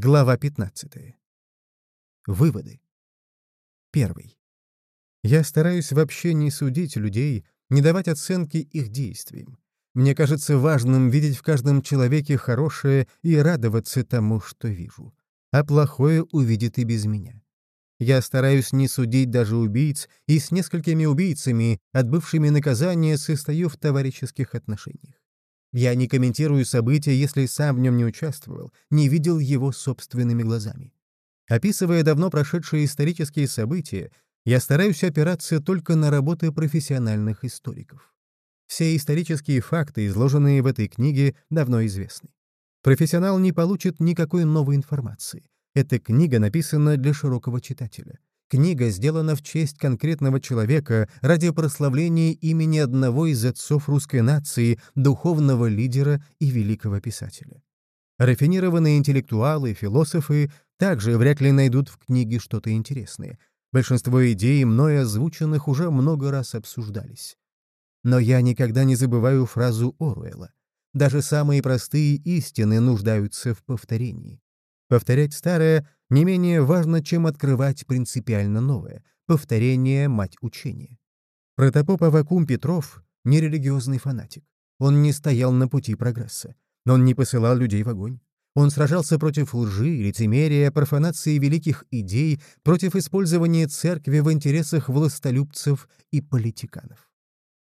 Глава 15. Выводы. Первый. Я стараюсь вообще не судить людей, не давать оценки их действиям. Мне кажется важным видеть в каждом человеке хорошее и радоваться тому, что вижу. А плохое увидит и без меня. Я стараюсь не судить даже убийц, и с несколькими убийцами, отбывшими наказание, состою в товарищеских отношениях. Я не комментирую события, если сам в нем не участвовал, не видел его собственными глазами. Описывая давно прошедшие исторические события, я стараюсь опираться только на работы профессиональных историков. Все исторические факты, изложенные в этой книге, давно известны. Профессионал не получит никакой новой информации. Эта книга написана для широкого читателя. Книга сделана в честь конкретного человека ради прославления имени одного из отцов русской нации, духовного лидера и великого писателя. Рафинированные интеллектуалы, философы также вряд ли найдут в книге что-то интересное. Большинство идей, мной озвученных, уже много раз обсуждались. Но я никогда не забываю фразу Оруэлла. Даже самые простые истины нуждаются в повторении. Повторять старое не менее важно, чем открывать принципиально новое. Повторение — мать учения. Протопоп Авакум Петров — нерелигиозный фанатик. Он не стоял на пути прогресса. Он не посылал людей в огонь. Он сражался против лжи, лицемерия, профанации великих идей, против использования церкви в интересах властолюбцев и политиканов.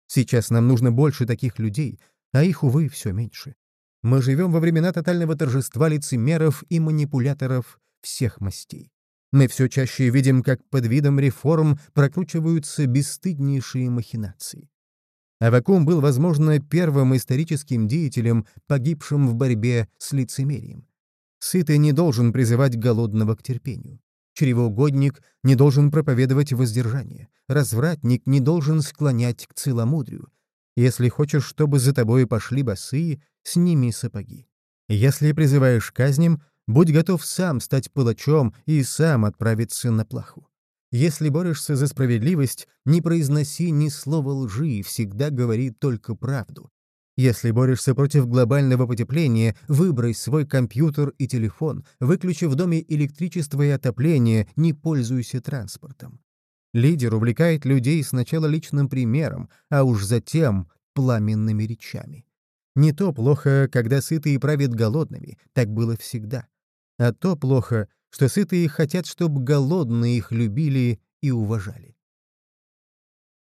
Сейчас нам нужно больше таких людей, а их, увы, все меньше. Мы живем во времена тотального торжества лицемеров и манипуляторов всех мастей. Мы все чаще видим, как под видом реформ прокручиваются бесстыднейшие махинации. Авакум был, возможно, первым историческим деятелем, погибшим в борьбе с лицемерием. Сытый не должен призывать голодного к терпению. Чревоугодник не должен проповедовать воздержание. Развратник не должен склонять к целомудрию. Если хочешь, чтобы за тобой пошли босые, сними сапоги. Если призываешь казням, будь готов сам стать палачом и сам отправиться на плаху. Если борешься за справедливость, не произноси ни слова лжи и всегда говори только правду. Если борешься против глобального потепления, выбрось свой компьютер и телефон, выключи в доме электричество и отопление, не пользуйся транспортом. Лидер увлекает людей сначала личным примером, а уж затем пламенными речами. Не то плохо, когда сытые правят голодными, так было всегда. А то плохо, что сытые хотят, чтобы голодные их любили и уважали.